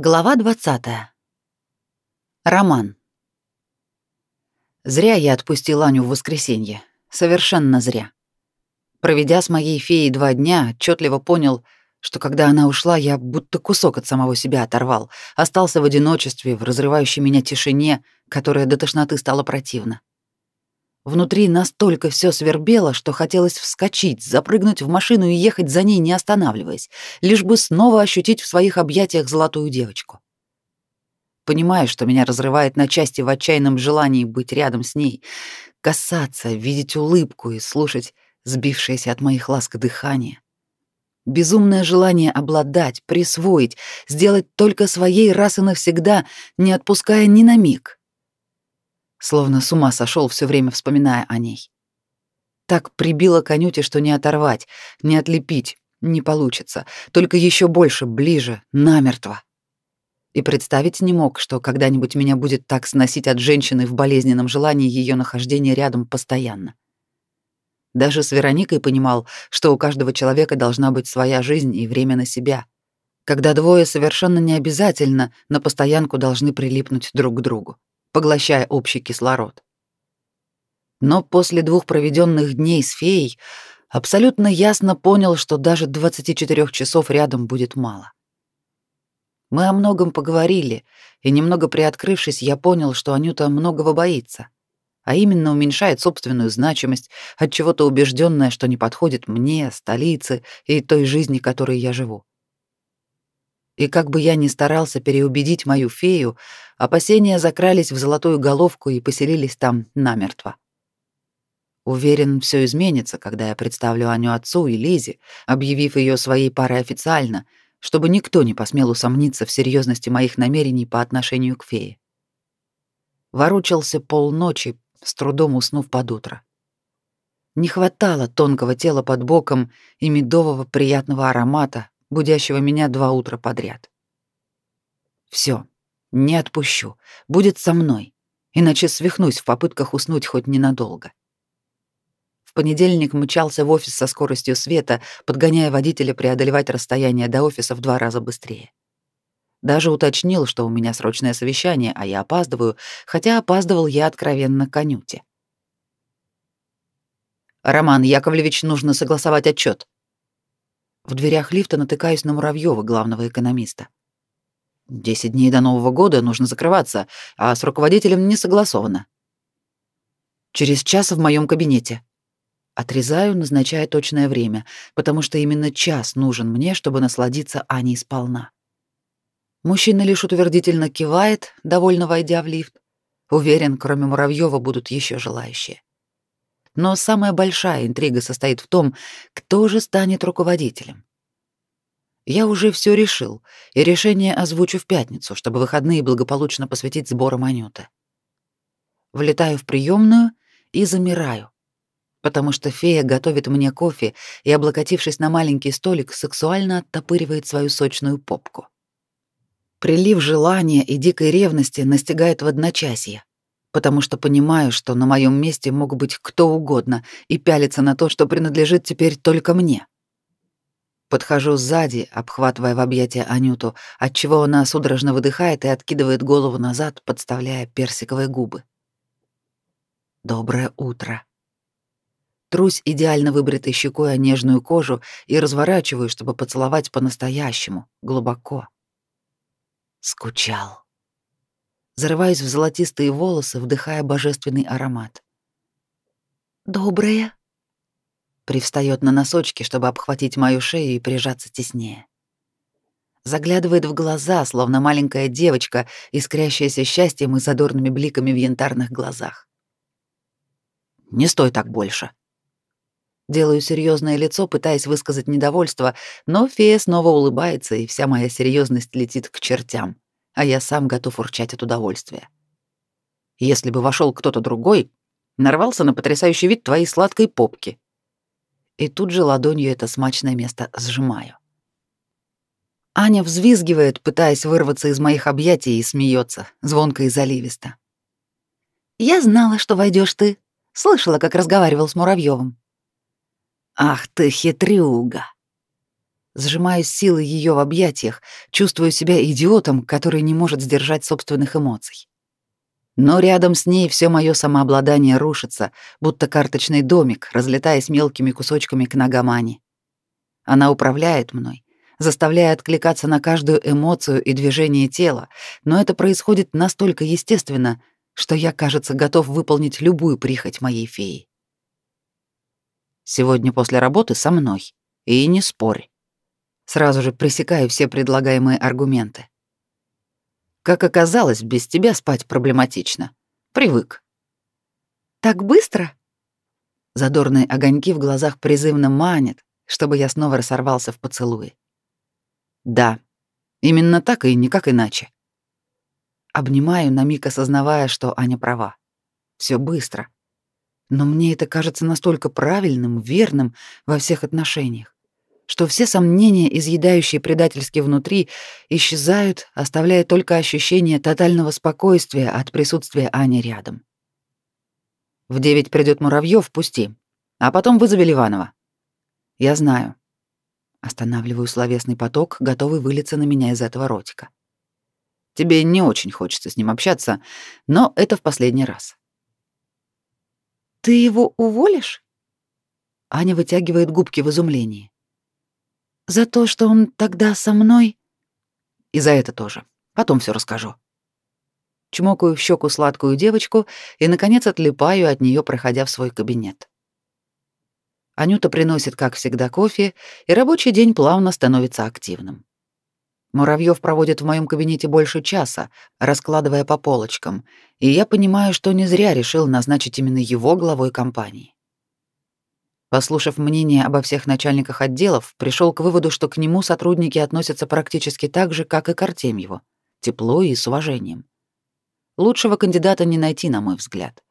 Глава 20. Роман. Зря я отпустил Аню в воскресенье. Совершенно зря. Проведя с моей феей два дня, отчетливо понял, что когда она ушла, я будто кусок от самого себя оторвал, остался в одиночестве, в разрывающей меня тишине, которая до тошноты стала противна. Внутри настолько все свербело, что хотелось вскочить, запрыгнуть в машину и ехать за ней, не останавливаясь, лишь бы снова ощутить в своих объятиях золотую девочку. Понимаю, что меня разрывает на части в отчаянном желании быть рядом с ней, касаться, видеть улыбку и слушать сбившееся от моих ласк дыхание. Безумное желание обладать, присвоить, сделать только своей раз и навсегда, не отпуская ни на миг словно с ума сошел все время вспоминая о ней. Так прибило конюте, что не оторвать, не отлепить не получится, только еще больше, ближе, намертво. И представить не мог, что когда-нибудь меня будет так сносить от женщины в болезненном желании ее нахождения рядом постоянно. Даже с Вероникой понимал, что у каждого человека должна быть своя жизнь и время на себя. Когда двое совершенно не обязательно на постоянку должны прилипнуть друг к другу поглощая общий кислород. Но после двух проведенных дней с феей абсолютно ясно понял, что даже 24 часов рядом будет мало. Мы о многом поговорили, и немного приоткрывшись, я понял, что Анюта многого боится, а именно уменьшает собственную значимость, от чего-то убежденная, что не подходит мне, столице и той жизни, которой я живу. И как бы я ни старался переубедить мою фею, опасения закрались в золотую головку и поселились там намертво. Уверен, все изменится, когда я представлю Аню отцу и Лизе, объявив ее своей парой официально, чтобы никто не посмел усомниться в серьезности моих намерений по отношению к фее. Ворочался полночи, с трудом уснув под утро. Не хватало тонкого тела под боком и медового приятного аромата, будящего меня два утра подряд. Все, не отпущу, будет со мной, иначе свихнусь в попытках уснуть хоть ненадолго. В понедельник мчался в офис со скоростью света, подгоняя водителя преодолевать расстояние до офиса в два раза быстрее. Даже уточнил, что у меня срочное совещание, а я опаздываю, хотя опаздывал я откровенно конюте. «Роман Яковлевич, нужно согласовать отчет. В дверях лифта натыкаюсь на Муравьева, главного экономиста. Десять дней до Нового года нужно закрываться, а с руководителем не согласовано. Через час в моем кабинете. Отрезаю, назначая точное время, потому что именно час нужен мне, чтобы насладиться Аней сполна. Мужчина лишь утвердительно кивает, довольно войдя в лифт. Уверен, кроме Муравьева будут еще желающие. Но самая большая интрига состоит в том, кто же станет руководителем. Я уже все решил, и решение озвучу в пятницу, чтобы выходные благополучно посвятить сборам Анюты. Влетаю в приемную и замираю, потому что фея готовит мне кофе и, облокотившись на маленький столик, сексуально оттопыривает свою сочную попку. Прилив желания и дикой ревности настигает в одночасье потому что понимаю, что на моем месте мог быть кто угодно и пялиться на то, что принадлежит теперь только мне. Подхожу сзади, обхватывая в объятия Анюту, отчего она судорожно выдыхает и откидывает голову назад, подставляя персиковые губы. Доброе утро. Трусь идеально выбритой щекой о нежную кожу и разворачиваю, чтобы поцеловать по-настоящему, глубоко. Скучал зарываясь в золотистые волосы, вдыхая божественный аромат. «Доброе?» Привстает на носочки, чтобы обхватить мою шею и прижаться теснее. Заглядывает в глаза, словно маленькая девочка, искрящаяся счастьем и задорными бликами в янтарных глазах. «Не стой так больше», Делаю серьезное лицо, пытаясь высказать недовольство, но фея снова улыбается, и вся моя серьезность летит к чертям а я сам готов урчать от удовольствия. Если бы вошел кто-то другой, нарвался на потрясающий вид твоей сладкой попки. И тут же ладонью это смачное место сжимаю. Аня взвизгивает, пытаясь вырваться из моих объятий, и смеется, звонко и заливисто. «Я знала, что войдешь ты. Слышала, как разговаривал с Муравьевым. «Ах ты хитрюга!» Сжимаю силы ее в объятиях, чувствую себя идиотом, который не может сдержать собственных эмоций. Но рядом с ней все мое самообладание рушится, будто карточный домик, разлетаясь мелкими кусочками к ногам Ани. Она управляет мной, заставляя откликаться на каждую эмоцию и движение тела, но это происходит настолько естественно, что я, кажется, готов выполнить любую прихоть моей феи. Сегодня после работы со мной, и не спорь. Сразу же пресекаю все предлагаемые аргументы. Как оказалось, без тебя спать проблематично. Привык. Так быстро? Задорные огоньки в глазах призывно манят, чтобы я снова рассорвался в поцелуи. Да, именно так и никак иначе. Обнимаю, на миг осознавая, что Аня права. Все быстро. Но мне это кажется настолько правильным, верным во всех отношениях, что все сомнения, изъедающие предательски внутри, исчезают, оставляя только ощущение тотального спокойствия от присутствия Ани рядом. В девять придет Муравьев, пусти, а потом вызови Ливанова. Я знаю, Останавливаю словесный поток, готовый вылиться на меня из этого ротика. Тебе не очень хочется с ним общаться, но это в последний раз. Ты его уволишь? Аня вытягивает губки в изумлении. За то, что он тогда со мной? И за это тоже. Потом все расскажу. Чмокаю в щеку сладкую девочку и, наконец, отлипаю от нее, проходя в свой кабинет. Анюта приносит, как всегда, кофе, и рабочий день плавно становится активным. Муравьев проводит в моем кабинете больше часа, раскладывая по полочкам, и я понимаю, что не зря решил назначить именно его главой компании. Послушав мнение обо всех начальниках отделов, пришел к выводу, что к нему сотрудники относятся практически так же, как и к Артемьеву, тепло и с уважением. Лучшего кандидата не найти, на мой взгляд.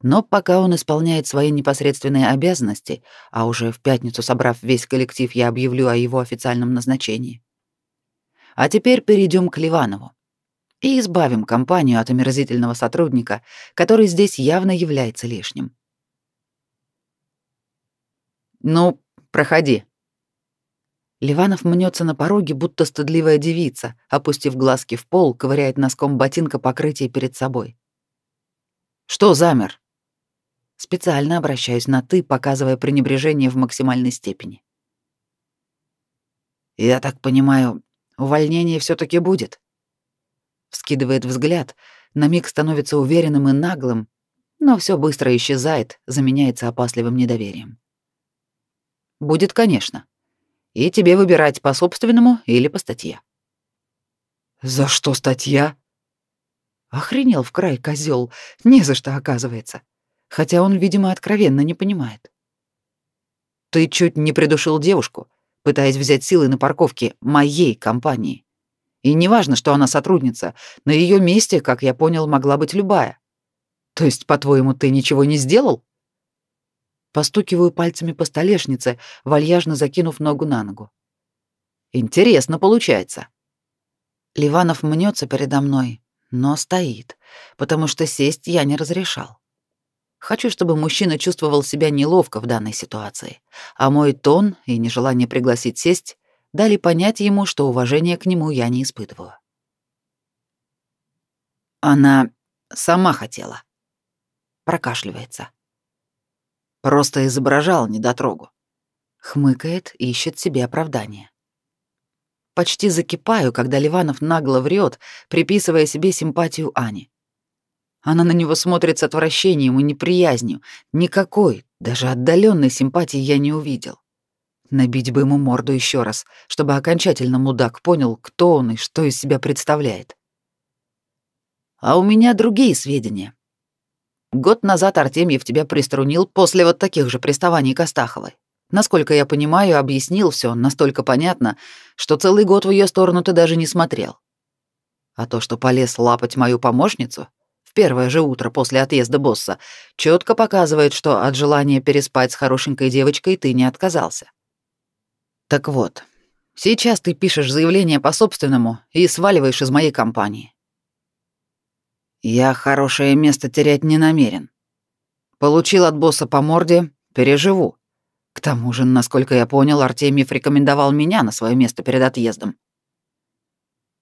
Но пока он исполняет свои непосредственные обязанности, а уже в пятницу, собрав весь коллектив, я объявлю о его официальном назначении. А теперь перейдем к Ливанову и избавим компанию от омерзительного сотрудника, который здесь явно является лишним. «Ну, проходи». Ливанов мнется на пороге, будто стыдливая девица, опустив глазки в пол, ковыряет носком ботинка покрытие перед собой. «Что замер?» Специально обращаюсь на «ты», показывая пренебрежение в максимальной степени. «Я так понимаю, увольнение все таки будет?» Вскидывает взгляд, на миг становится уверенным и наглым, но все быстро исчезает, заменяется опасливым недоверием. «Будет, конечно. И тебе выбирать по собственному или по статье». «За что статья?» Охренел в край козел, не за что оказывается хотя он, видимо, откровенно не понимает. Ты чуть не придушил девушку, пытаясь взять силы на парковке моей компании. И неважно, что она сотрудница, на ее месте, как я понял, могла быть любая. То есть, по-твоему, ты ничего не сделал? Постукиваю пальцами по столешнице, вальяжно закинув ногу на ногу. Интересно получается. Ливанов мнется передо мной, но стоит, потому что сесть я не разрешал. Хочу, чтобы мужчина чувствовал себя неловко в данной ситуации, а мой тон и нежелание пригласить сесть дали понять ему, что уважения к нему я не испытываю. Она сама хотела. Прокашливается. Просто изображал недотрогу. Хмыкает и ищет себе оправдание. Почти закипаю, когда Ливанов нагло врет, приписывая себе симпатию Ани. Она на него смотрит с отвращением и неприязнью. Никакой, даже отдаленной симпатии я не увидел. Набить бы ему морду еще раз, чтобы окончательно мудак понял, кто он и что из себя представляет. А у меня другие сведения. Год назад Артемьев тебя приструнил после вот таких же приставаний к Астаховой. Насколько я понимаю, объяснил все настолько понятно, что целый год в ее сторону ты даже не смотрел. А то, что полез лапать мою помощницу, в первое же утро после отъезда босса, четко показывает, что от желания переспать с хорошенькой девочкой ты не отказался. Так вот, сейчас ты пишешь заявление по собственному и сваливаешь из моей компании. Я хорошее место терять не намерен. Получил от босса по морде, переживу. К тому же, насколько я понял, Артемьев рекомендовал меня на свое место перед отъездом.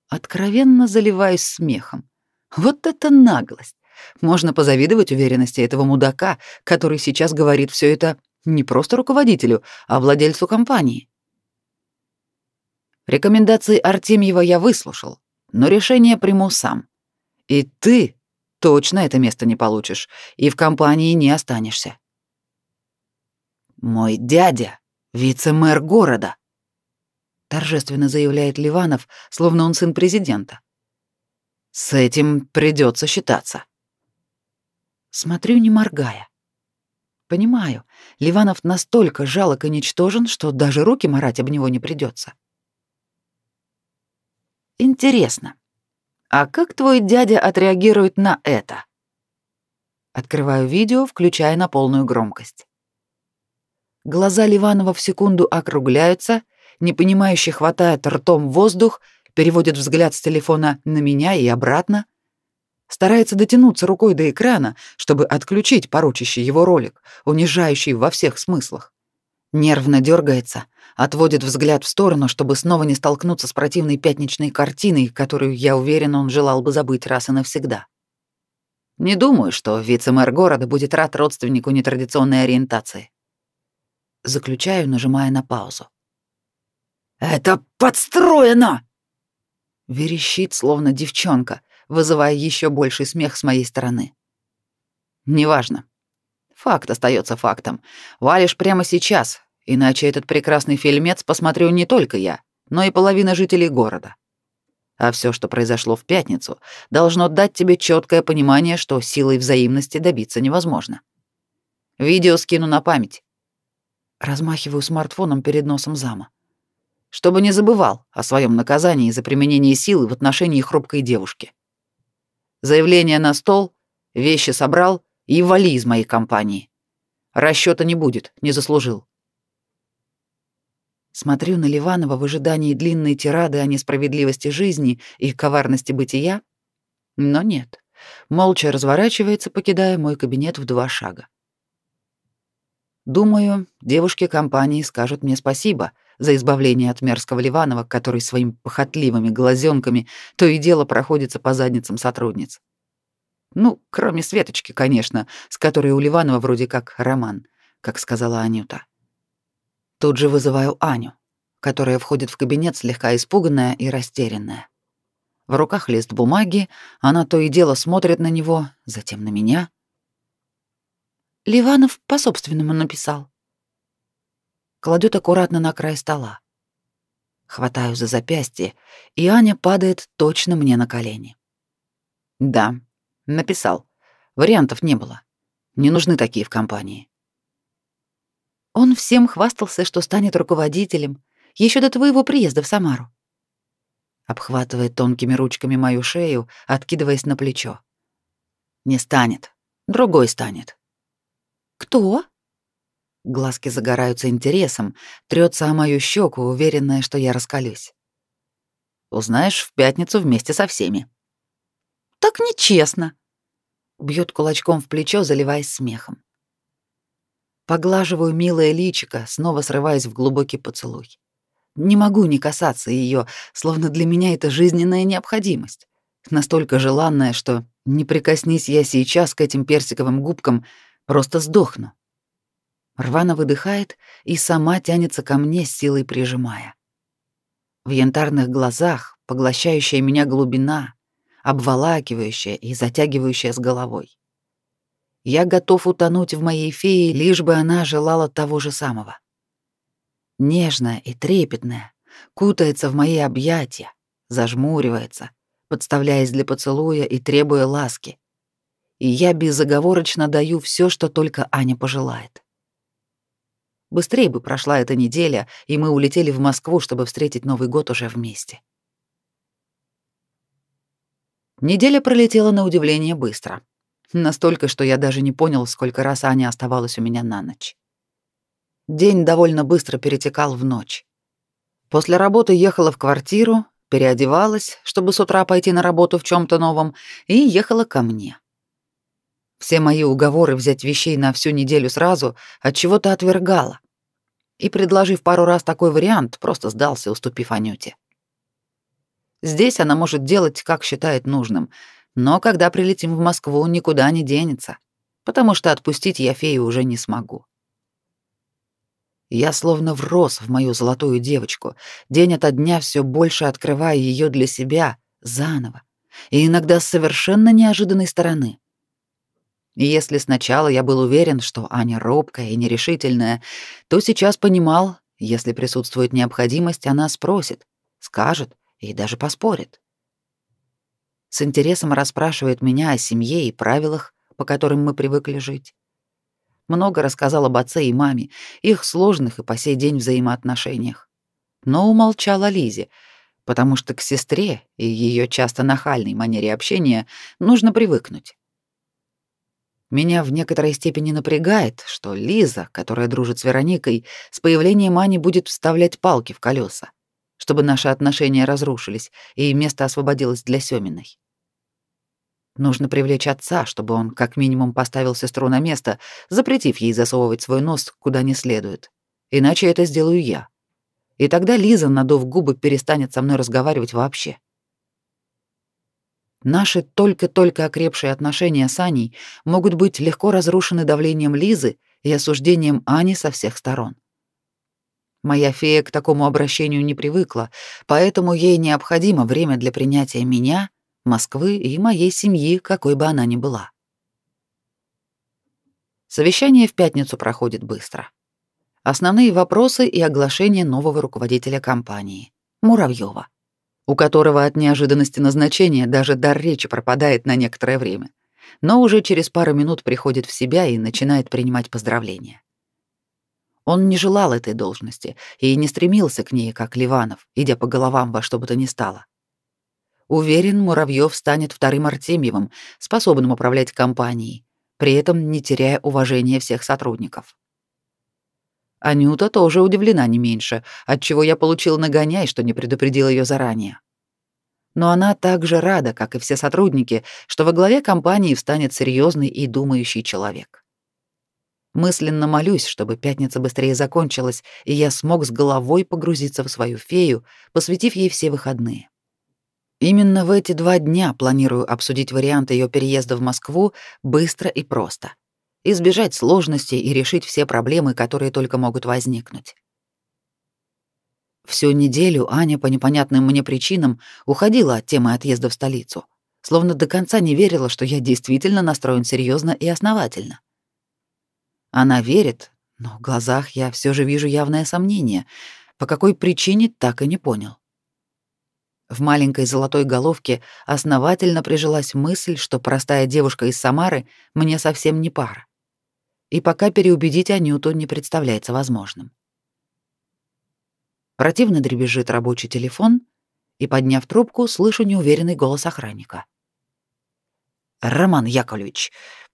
Откровенно заливаюсь смехом. Вот это наглость! Можно позавидовать уверенности этого мудака, который сейчас говорит все это не просто руководителю, а владельцу компании. Рекомендации Артемьева я выслушал, но решение приму сам. И ты точно это место не получишь и в компании не останешься. Мой дядя — вице-мэр города, торжественно заявляет Ливанов, словно он сын президента. С этим придется считаться. Смотрю, не моргая. Понимаю, Ливанов настолько жалок и ничтожен, что даже руки марать об него не придется. Интересно, а как твой дядя отреагирует на это? Открываю видео, включая на полную громкость. Глаза Ливанова в секунду округляются, непонимающе хватает ртом воздух, переводит взгляд с телефона на меня и обратно, старается дотянуться рукой до экрана, чтобы отключить порочащий его ролик, унижающий во всех смыслах. Нервно дергается, отводит взгляд в сторону, чтобы снова не столкнуться с противной пятничной картиной, которую, я уверен, он желал бы забыть раз и навсегда. Не думаю, что вице-мэр города будет рад родственнику нетрадиционной ориентации. Заключаю, нажимая на паузу. «Это подстроено!» Верещит, словно девчонка, вызывая еще больший смех с моей стороны. Неважно. Факт остается фактом. Валишь прямо сейчас, иначе этот прекрасный фильмец посмотрю не только я, но и половина жителей города. А все, что произошло в пятницу, должно дать тебе четкое понимание, что силой взаимности добиться невозможно. Видео скину на память. Размахиваю смартфоном перед носом зама. Чтобы не забывал о своем наказании за применение силы в отношении хрупкой девушки. Заявление на стол, вещи собрал и вали из моей компании. Расчета не будет, не заслужил. Смотрю на Ливанова в ожидании длинной тирады о несправедливости жизни и коварности бытия, но нет. Молча разворачивается, покидая мой кабинет в два шага. Думаю, девушки компании скажут мне спасибо за избавление от мерзкого Ливанова, который своими похотливыми глазенками то и дело проходится по задницам сотрудниц. Ну, кроме Светочки, конечно, с которой у Ливанова вроде как роман, как сказала Анюта. Тут же вызываю Аню, которая входит в кабинет слегка испуганная и растерянная. В руках лист бумаги, она то и дело смотрит на него, затем на меня — Ливанов по собственному написал. Кладет аккуратно на край стола. Хватаю за запястье, и Аня падает точно мне на колени. Да, написал. Вариантов не было. Не нужны такие в компании. Он всем хвастался, что станет руководителем еще до твоего приезда в Самару. Обхватывает тонкими ручками мою шею, откидываясь на плечо. Не станет. Другой станет. «Кто?» Глазки загораются интересом, трется о мою щеку, уверенная, что я раскалюсь. «Узнаешь в пятницу вместе со всеми». «Так нечестно!» Бьет кулачком в плечо, заливаясь смехом. Поглаживаю милое личико, снова срываясь в глубокий поцелуй. Не могу не касаться ее, словно для меня это жизненная необходимость. Настолько желанная, что не прикоснись я сейчас к этим персиковым губкам, Просто сдохну. Рвана выдыхает и сама тянется ко мне, силой прижимая. В янтарных глазах поглощающая меня глубина, обволакивающая и затягивающая с головой. Я готов утонуть в моей фее, лишь бы она желала того же самого. Нежная и трепетная, кутается в мои объятия, зажмуривается, подставляясь для поцелуя и требуя ласки, и я безоговорочно даю все, что только Аня пожелает. Быстрее бы прошла эта неделя, и мы улетели в Москву, чтобы встретить Новый год уже вместе. Неделя пролетела на удивление быстро. Настолько, что я даже не понял, сколько раз Аня оставалась у меня на ночь. День довольно быстро перетекал в ночь. После работы ехала в квартиру, переодевалась, чтобы с утра пойти на работу в чем то новом, и ехала ко мне. Все мои уговоры взять вещей на всю неделю сразу от чего-то отвергала. И, предложив пару раз такой вариант, просто сдался, уступив Анюте. Здесь она может делать, как считает нужным, но когда прилетим в Москву, никуда не денется, потому что отпустить я фею уже не смогу. Я словно врос в мою золотую девочку, день ото дня все больше открывая ее для себя заново, и иногда с совершенно неожиданной стороны. Если сначала я был уверен, что Аня робкая и нерешительная, то сейчас понимал, если присутствует необходимость, она спросит, скажет и даже поспорит. С интересом расспрашивает меня о семье и правилах, по которым мы привыкли жить. Много рассказал об отце и маме, их сложных и по сей день взаимоотношениях. Но умолчал о Лизе, потому что к сестре и ее часто нахальной манере общения нужно привыкнуть. Меня в некоторой степени напрягает, что Лиза, которая дружит с Вероникой, с появлением Ани будет вставлять палки в колеса, чтобы наши отношения разрушились и место освободилось для Сёминой. Нужно привлечь отца, чтобы он как минимум поставил сестру на место, запретив ей засовывать свой нос куда не следует. Иначе это сделаю я. И тогда Лиза, надув губы, перестанет со мной разговаривать вообще. Наши только-только окрепшие отношения с Аней могут быть легко разрушены давлением Лизы и осуждением Ани со всех сторон. Моя фея к такому обращению не привыкла, поэтому ей необходимо время для принятия меня, Москвы и моей семьи, какой бы она ни была. Совещание в пятницу проходит быстро. Основные вопросы и оглашение нового руководителя компании Муравьева у которого от неожиданности назначения даже дар речи пропадает на некоторое время, но уже через пару минут приходит в себя и начинает принимать поздравления. Он не желал этой должности и не стремился к ней, как Ливанов, идя по головам во что бы то ни стало. Уверен, Муравьев станет вторым Артемьевым, способным управлять компанией, при этом не теряя уважения всех сотрудников. Анюта тоже удивлена не меньше, отчего я получил нагоняй, что не предупредил ее заранее. Но она также рада, как и все сотрудники, что во главе компании встанет серьезный и думающий человек. Мысленно молюсь, чтобы пятница быстрее закончилась, и я смог с головой погрузиться в свою фею, посвятив ей все выходные. Именно в эти два дня планирую обсудить варианты ее переезда в Москву быстро и просто — избежать сложностей и решить все проблемы, которые только могут возникнуть. Всю неделю Аня по непонятным мне причинам уходила от темы отъезда в столицу, словно до конца не верила, что я действительно настроен серьезно и основательно. Она верит, но в глазах я все же вижу явное сомнение, по какой причине так и не понял. В маленькой золотой головке основательно прижилась мысль, что простая девушка из Самары мне совсем не пара и пока переубедить Анюту не представляется возможным. Противно дребезжит рабочий телефон, и, подняв трубку, слышу неуверенный голос охранника. «Роман Яковлевич,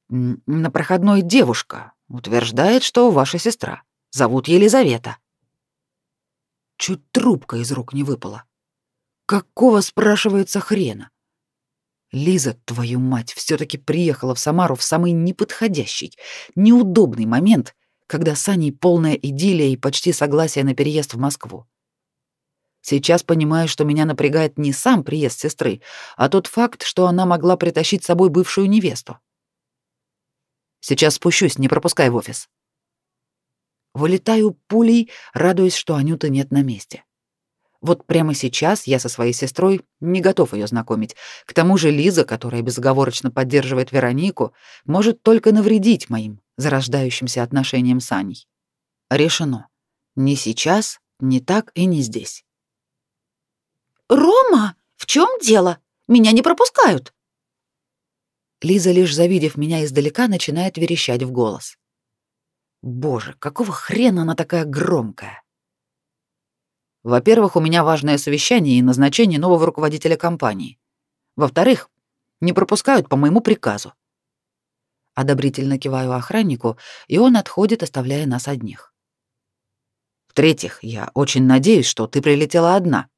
на проходной девушка утверждает, что ваша сестра. Зовут Елизавета». Чуть трубка из рук не выпала. Какого, спрашивается, хрена? Лиза, твою мать, все таки приехала в Самару в самый неподходящий, неудобный момент, когда с Аней полная идиллия и почти согласие на переезд в Москву. Сейчас понимаю, что меня напрягает не сам приезд сестры, а тот факт, что она могла притащить с собой бывшую невесту. Сейчас спущусь, не пропускай в офис. Вылетаю пулей, радуясь, что Анюты нет на месте. Вот прямо сейчас я со своей сестрой не готов ее знакомить. К тому же Лиза, которая безоговорочно поддерживает Веронику, может только навредить моим зарождающимся отношениям с Аней. Решено. Ни сейчас, ни так и не здесь. «Рома, в чем дело? Меня не пропускают!» Лиза, лишь завидев меня издалека, начинает верещать в голос. Боже, какого хрена она такая громкая? Во-первых, у меня важное совещание и назначение нового руководителя компании. Во-вторых, не пропускают по моему приказу. Одобрительно киваю охраннику, и он отходит, оставляя нас одних. В-третьих, я очень надеюсь, что ты прилетела одна.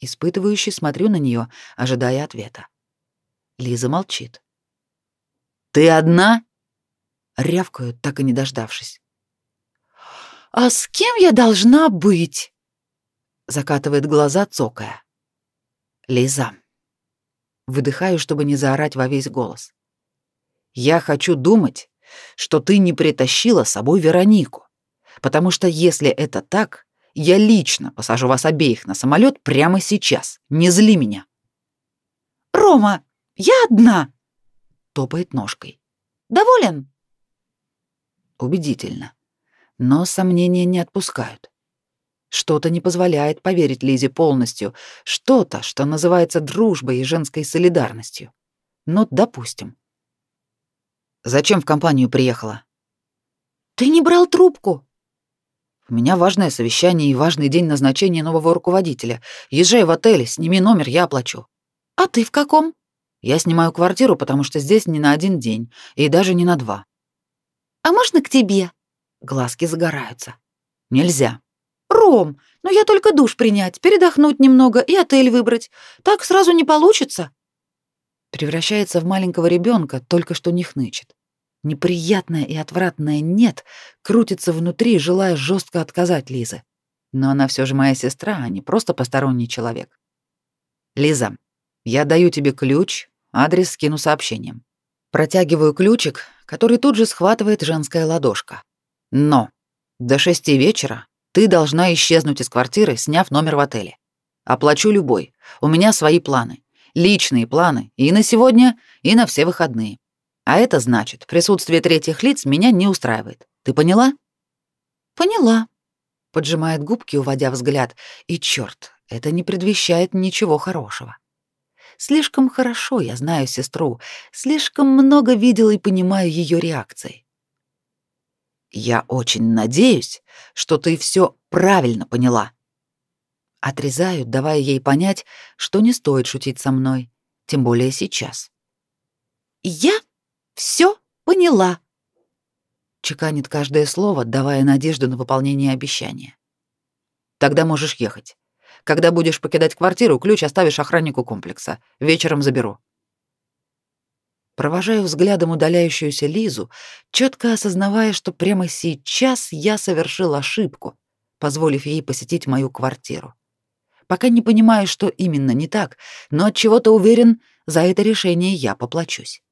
Испытывающе смотрю на нее, ожидая ответа. Лиза молчит. «Ты одна?» Рявкаю, так и не дождавшись. А с кем я должна быть? Закатывает глаза, цокая. Лиза. Выдыхаю, чтобы не заорать во весь голос. Я хочу думать, что ты не притащила с собой Веронику, потому что если это так, я лично посажу вас обеих на самолет прямо сейчас. Не зли меня. Рома, я одна. Топает ножкой. Доволен? Убедительно. Но сомнения не отпускают. Что-то не позволяет поверить Лизе полностью, что-то, что называется дружбой и женской солидарностью. Но допустим. Зачем в компанию приехала? Ты не брал трубку. У меня важное совещание и важный день назначения нового руководителя. Езжай в отель, сними номер, я оплачу. А ты в каком? Я снимаю квартиру, потому что здесь не на один день, и даже не на два. А можно к тебе? Глазки загораются. Нельзя. Ром, ну я только душ принять, передохнуть немного и отель выбрать. Так сразу не получится. Превращается в маленького ребенка, только что не хнычет. Неприятное и отвратное «нет» крутится внутри, желая жестко отказать Лизе. Но она все же моя сестра, а не просто посторонний человек. Лиза, я даю тебе ключ, адрес скину сообщением. Протягиваю ключик, который тут же схватывает женская ладошка. Но до шести вечера ты должна исчезнуть из квартиры, сняв номер в отеле. Оплачу любой. У меня свои планы. Личные планы и на сегодня, и на все выходные. А это значит, присутствие третьих лиц меня не устраивает. Ты поняла? Поняла. Поджимает губки, уводя взгляд. И чёрт, это не предвещает ничего хорошего. Слишком хорошо я знаю сестру, слишком много видел и понимаю ее реакции. Я очень надеюсь, что ты все правильно поняла. Отрезаю, давая ей понять, что не стоит шутить со мной, тем более сейчас. Я все поняла. Чеканит каждое слово, давая надежду на выполнение обещания. Тогда можешь ехать. Когда будешь покидать квартиру, ключ оставишь охраннику комплекса. Вечером заберу. Провожаю взглядом удаляющуюся Лизу, четко осознавая, что прямо сейчас я совершил ошибку, позволив ей посетить мою квартиру. Пока не понимаю, что именно не так, но от чего-то уверен, за это решение я поплачусь.